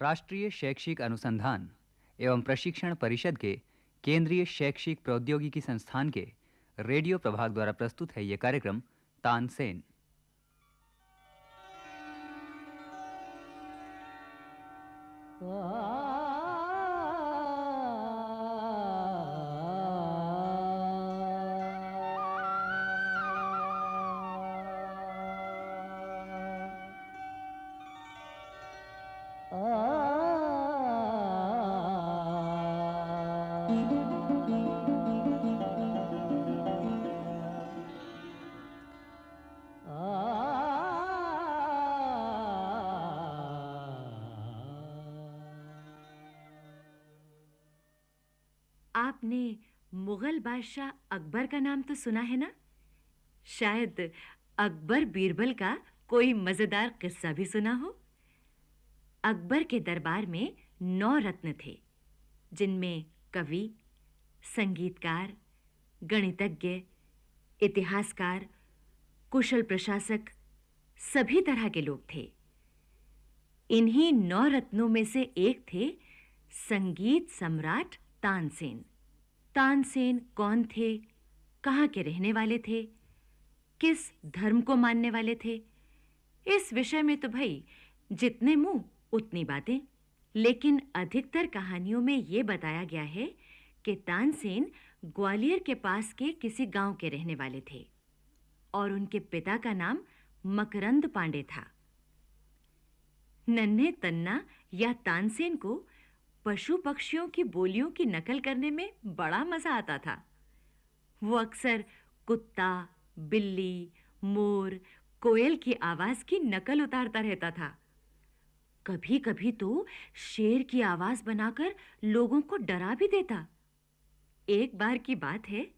राष्ट्रीय शैक्षिक अनुसंधान एवं प्रशिक्षण परिषद के केंद्रीय शैक्षिक प्रौद्योगिकी संस्थान के रेडियो प्रभाग द्वारा प्रस्तुत है यह कार्यक्रम तानसेन। आपने मुगल बादशाह अकबर का नाम तो सुना है ना? शायद अकबर बीरबल का कोई मज़ेदार किस्सा भी सुना हो। अकबर के दरबार में नौ रत्न थे, जिनमें कवि, संगीतकार, गणितज्ञ, इतिहासकार, कुशल प्रशासक सभी तरह के लोग थे। इन्हीं नौ रत्नों में से एक थे संगीत सम्राट तानसेन। तानसेन कौन थे? कहाँ के रहने वाले थे? किस धर्म को मानने वाले थे? इस विषय में तो भाई, जितने मुँह, उतनी बातें। लेकिन अधिकतर कहानियों में यह बताया गया है कि तानसेन ग्वालियर के पास के किसी गाँव के रहने वाले थे और उनके पिता का नाम मकरंद पांडे था। नन्हे तन्ना या तानसेन को पशु पक्षियों की बोलियों की नकल करने में बड़ा मज़ा आता था। वो अक्सर कुत्ता, बिल्ली, मोर, कोयल की आवाज़ की नकल उतारता रहता था। कभी-कभी तो शेर की आवाज़ बनाकर लोगों को डरा भी देता। एक बार की बात है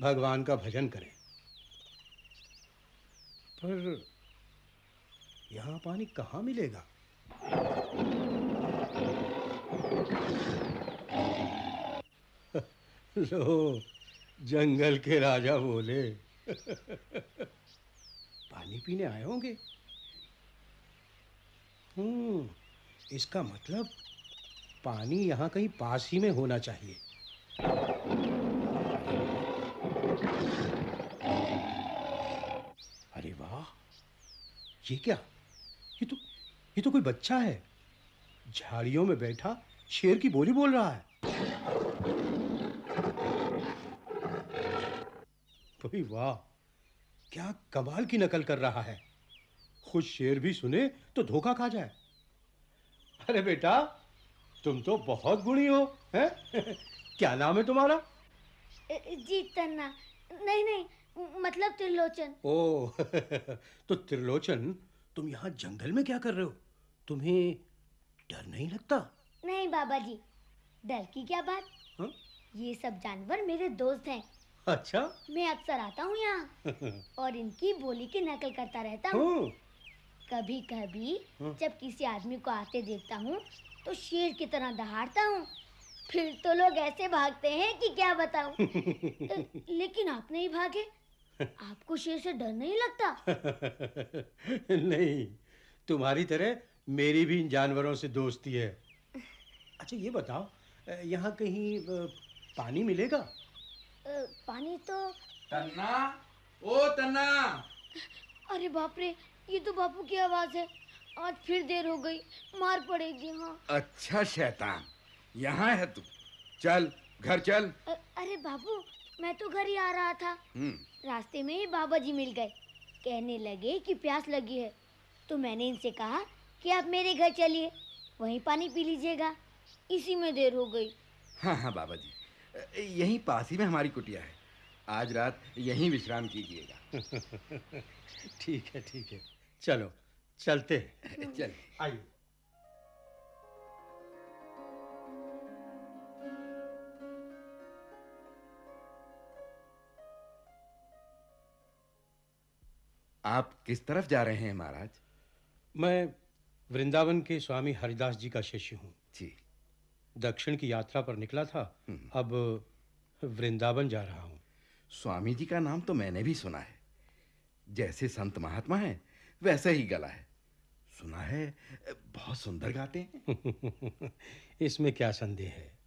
भगवान का भजन करें। पर यहाँ पानी कहाँ मिलेगा? लो, जंगल के राजा बोले। पानी पीने आए होंगे? हम्म इसका मतलब पानी यहाँ कहीं पास ही में होना चाहिए अरे वाह ये क्या? ये तो ये तो कोई बच्चा है। झाड़ियों में बैठा शेर की बोली बोल रहा है। वाह क्या कमाल की नकल कर रहा है। खुद शेर भी सुने तो धोखा खा जाए। अरे बेटा, तुम तो बहुत गुणी हो, हैं? क्या नाम है तुम्हारा? जी तन्ना नहीं नहीं मतलब त्रिलोचन। ओ तो त्रिलोचन तुम यहाँ जंगल में क्या कर रहे हो? तुम्हें डर नहीं लगता? नहीं बाबा जी डर की क्या बात? हाँ? ये सब जानवर मेरे दोस्त हैं। अच्छा? मैं अक्सर आता हूँ यहाँ और इनकी बोली की नकल करता रहता हूँ। हूँ। कभी कभी हाँ। जब किसी आदमी को आते देखता हूँ तो शेर की तरह दहाड़ता हूँ। फिर तो लोग ऐसे भागते हैं कि क्या बताऊँ? लेकिन आप नहीं भागे। आपको शेर से डर नहीं लगता? नहीं तुम्हारी तरह मेरी भी इन जानवरों से दोस्ती है। अच्छा ये बताओ यहाँ कहीं पानी मिलेगा? पानी तो तन्ना? ओ तन्ना! अरे बाप रे ये तो बापू की आवाज़ है। आज फिर देर हो गई मार पड़ेगी हाँ। अच्छा शैतान यहाँ है तू। चल घर चल। अ- अरे बाबू मैं तो घर ही आ रहा था। हम्म। रास्ते में ही बाबा जी मिल गए। कहने लगे कि प्यास लगी है। तो मैंने इनसे कहा कि आप मेरे घर चलिए वहीं पानी पी लीजिएगा। इसी में देर हो गई। हाँ हाँ बाबा जी यहीं पास ही में हमारी कुटिया है। आज रात यहीं विश्राम कीजिएगा। ठीक है ठीक है। चलो चलते हैं। चल आइए। आप किस तरफ़ जा रहे हैं महाराज? मैं वृंदावन के स्वामी हरिदास जी का शिष्य हूँ। जी। दक्षिण की यात्रा पर निकला था अब वृंदावन जा रहा हूँ। स्वामी जी का नाम तो मैंने भी सुना है। जैसे संत महात्मा है वैसे ही गला है। सुना है बहुत सुंदर गाते हैं। इसमें क्या संदेह है?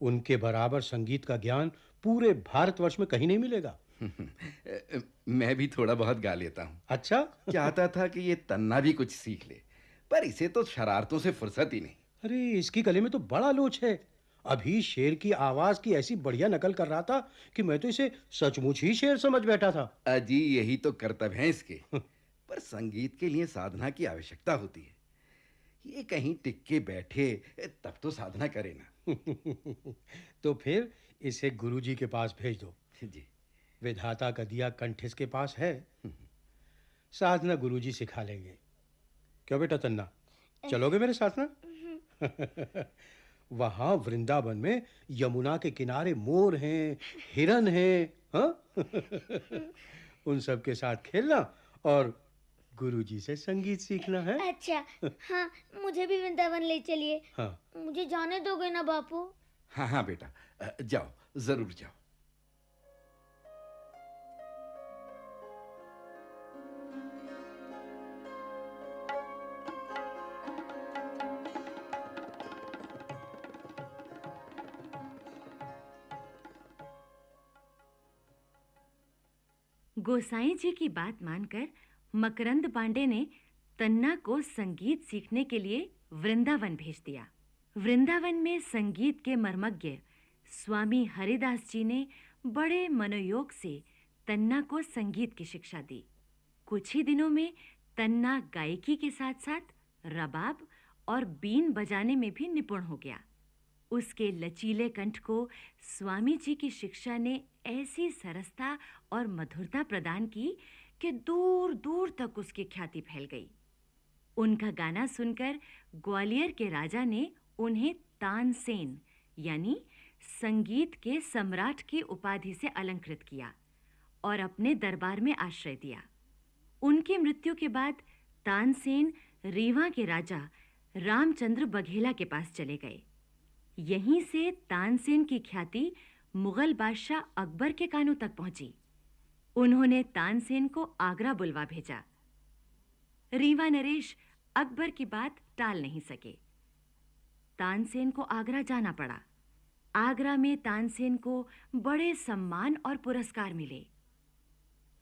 उनके बराबर संगीत का ज्ञान पूरे भारतवर्ष में कहीं नहीं मिलेगा। मैं भी थोड़ा बहुत गा लेता हूँ। अच्छा? चाहता था कि ये तन्ना भी कुछ सीख ले पर इसे तो शरारतों से फुर्सत ही नहीं। अरे इसकी गले में तो बड़ा लोच है। अभी शेर की आवाज़ की ऐसी बढ़िया नकल कर रहा था कि मैं तो इसे सचमुच ही शेर समझ बैठा था। अजी यही तो कर्तव्य है इसके। पर संगीत के लिए साधना की आवश्यकता होती है। ये कहीं टिक के बैठे तब तो साधना करे ना। तो फिर इसे गुरुजी के पास भेज दो। जी। विधाता का दिया कंठ इसके पास है। साधना गुरुजी सिखा लेंगे। क्यों बेटा तन्ना? चलोगे मेरे साथ ना वहाँ वृंदावन में यमुना के किनारे मोर हैं हिरन हैं हाँ? उन सब के साथ खेलना और गुरुजी से संगीत सीखना है। अच्छा हाँ मुझे भी वृंदावन ले चलिए। हाँ। मुझे जाने दोगे ना बापू? हाँ हाँ बेटा जाओ ज़रूर जाओ। गोसाई जी की बात मानकर मकरंद पांडे ने तन्ना को संगीत सीखने के लिए वृंदावन भेज दिया। वृंदावन में संगीत के मर्मज्ञ स्वामी हरिदास जी ने बड़े मनोयोग से तन्ना को संगीत की शिक्षा दी। कुछ ही दिनों में तन्ना गायकी के साथ-साथ रबाब और बीन बजाने में भी निपुण हो गया। उसके लचीले कंठ को स्वामी जी की शिक्षा ने ऐसी सरसता और मधुरता प्रदान की कि दूर दूर तक उसकी ख्याति फैल गई। उनका गाना सुनकर ग्वालियर के राजा ने उन्हें तानसेन, यानी संगीत के सम्राट की उपाधि से अलंकृत किया और अपने दरबार में आश्रय दिया। उनकी मृत्यु के बाद तानसेन रीवा के राजा रामचंद्र बघेला के पास चले गए। यहीं से तानसेन की ख्याति मुगल बादशाह अकबर के कानों तक पहुँची। उन्होंने तानसेन को आगरा बुलवा भेजा। रीवा नरेश अकबर की बात टाल नहीं सके। तानसेन को आगरा जाना पड़ा। आगरा में तानसेन को बड़े सम्मान और पुरस्कार मिले।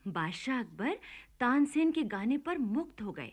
बादशाह अकबर तानसेन के गाने पर मुक्त हो गए।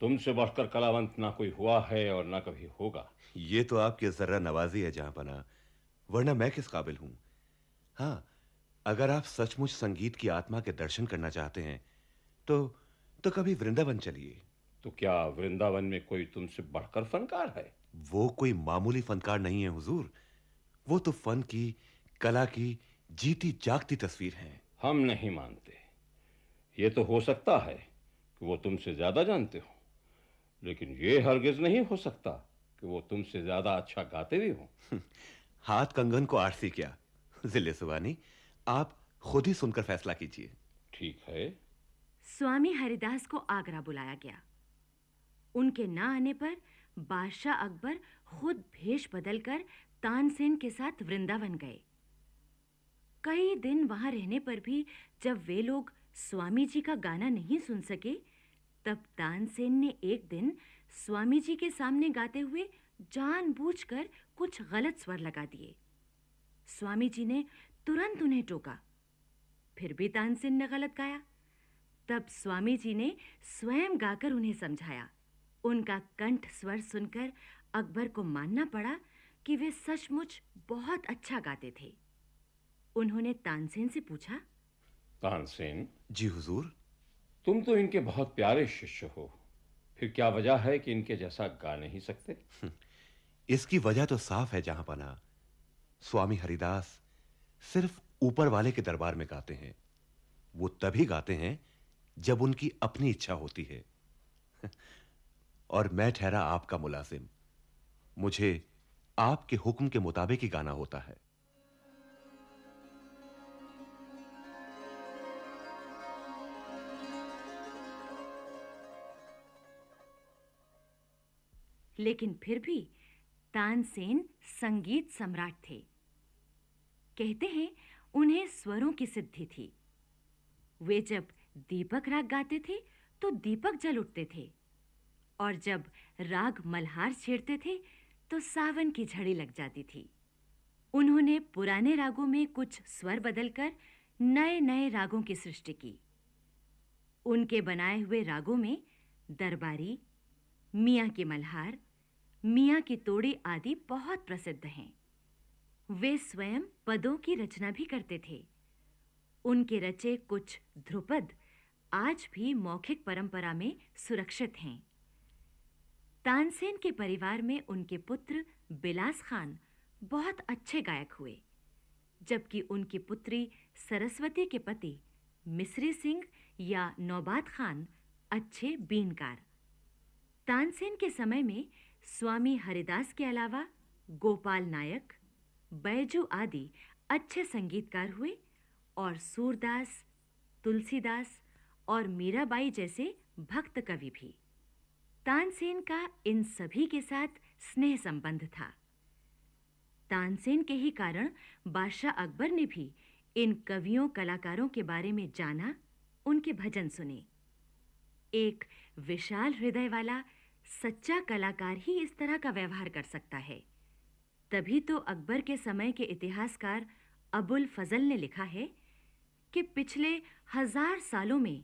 तुमसे बढ़कर कलावंत ना कोई हुआ है और ना कभी होगा। ये तो आपकी जर्रा नवाजी है जहाँ बना वरना मैं किस काबिल हूँ? हाँ अगर आप सचमुच संगीत की आत्मा के दर्शन करना चाहते हैं तो तो कभी वृंदावन चलिए। तो क्या वृंदावन में कोई तुमसे बढ़कर फनकार है? वो कोई मामूली फनकार नहीं है हुजूर। वो तो फन की कला की जीती जागती तस्वीर है। हम नहीं मानते। ये तो हो सकता है कि वो तुमसे ज़्यादा जानते हो। लेकिन ये हरगिज नहीं हो सकता कि वो तुमसे ज़्यादा अच्छा गाते भी हो। हाथ कंगन को आरसी क्या। ज़िले सुवानी आप खुद ही सुनकर फैसला कीजिए। ठीक है। स्वामी हरिदास को आगरा बुलाया गया। उनके ना आने पर बादशाह अकबर खुद भेष बदलकर तानसेन के साथ वृंदावन गए। कई दिन वहाँ रहने पर भी जब वे लोग स्वामी जी का गाना नहीं सुन सके तब तानसेन ने एक दिन स्वामी जी के सामने गाते हुए जानबूझकर कुछ गलत स्वर लगा दिए। स्वामी जी ने तुरंत उन्हें टोका। फिर भी तानसेन ने गलत गाया। तब स्वामी जी ने स्वयं गाकर उन्हें समझाया। उनका कंठ स्वर सुनकर अकबर को मानना पड़ा कि वे सचमुच बहुत अच्छा गाते थे। उन्होंने तानसेन से पूछा तानसेन जी हुजूर तुम तो इनके बहुत प्यारे शिष्य हो। फिर क्या वजह है कि इनके जैसा गा नहीं सकते? इसकी वजह तो साफ़ है जहाँ पना। स्वामी हरिदास सिर्फ़ ऊपर वाले के दरबार में गाते हैं। वो तभी गाते हैं जब उनकी अपनी इच्छा होती है। और मैं ठहरा आपका मुलाजिम। मुझे आपके हुक्म के मुताबिक ही गाना होता है। लेकिन फिर भी तानसेन संगीत सम्राट थे। कहते हैं, उन्हें स्वरों की सिद्धि थी। वे जब दीपक राग गाते थे तो दीपक जल उठते थे। और जब राग मल्हार छेड़ते थे तो सावन की झड़ी लग जाती थी। उन्होंने पुराने रागों में कुछ स्वर बदलकर नए नए रागों की सृष्टि की। उनके बनाए हुए रागों में दरबारी, मियाँ की मल्हार मियाँ की तोड़ी आदि बहुत प्रसिद्ध हैं। वे स्वयं पदों की रचना भी करते थे। उनके रचे कुछ ध्रुपद आज भी मौखिक परंपरा में सुरक्षित हैं। तानसेन के परिवार में उनके पुत्र बिलास खान बहुत अच्छे गायक हुए, जबकि उनकी पुत्री सरस्वती के पति मिस्री सिंह या नौबात खान अच्छे बीनकार। तानसेन के समय में स्वामी हरिदास के अलावा गोपाल नायक, बैजू आदि अच्छे संगीतकार हुए और सूरदास, तुलसीदास और मीराबाई जैसे भक्त कवि भी। तानसेन का इन सभी के साथ स्नेह संबंध था। तानसेन के ही कारण बादशाह अकबर ने भी इन कवियों, कलाकारों के बारे में जाना, उनके भजन सुने। एक विशाल हृदय वाला सच्चा कलाकार ही इस तरह का व्यवहार कर सकता है। तभी तो अकबर के समय के इतिहासकार अबुल फजल ने लिखा है कि पिछले हज़ार सालों में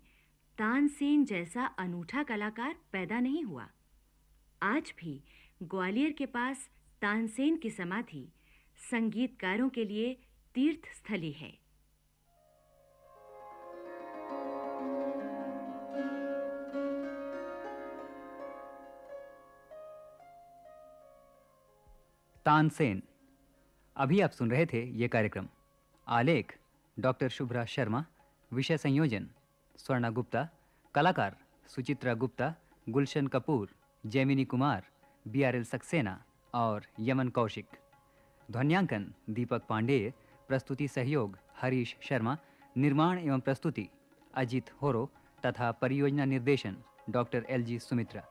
तानसेन जैसा अनूठा कलाकार पैदा नहीं हुआ। आज भी ग्वालियर के पास तानसेन की समाधि संगीतकारों के लिए तीर्थ स्थली है। तानसेन अभी आप सुन रहे थे ये कार्यक्रम। आलेख, डॉक्टर शुभ्रा शर्मा, विषय संयोजन, स्वर्णा गुप्ता, कलाकार Suchitra Gupta, Gulshan Kapoor, Jaimini Kumar B R L Saxena और यमन कौशिक। ध्वन्यांकन, दीपक पांडेय प्रस्तुति सहयोग, हरीश शर्मा, निर्माण एवं प्रस्तुति, अजित होरो, तथा परियोजना निर्देशन, डॉक्टर एल जी सुमित्रा।